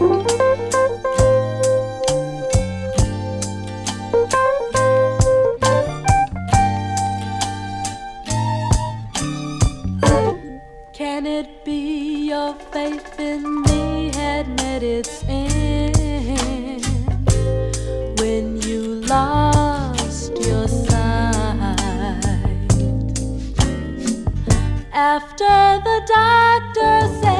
Can it be your faith in me had met its end when you lost your sight? After the doctor said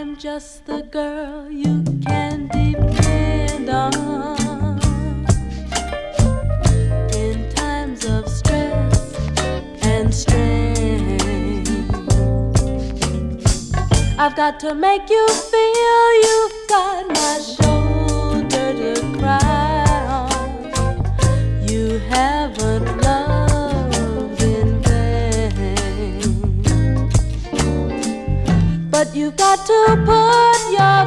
I'm just the girl you can depend on in times of stress and strain. I've got to make you feel you've You've got to put your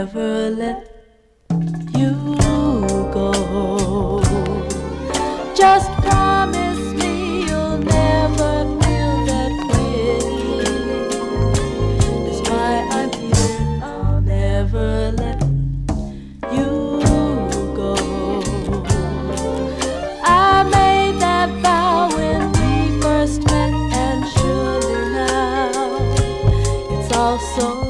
never let you go. Just promise me you'll never feel that way. That's why I'm here. I'll never let you go. I made that vow when we first met, and surely now it's all so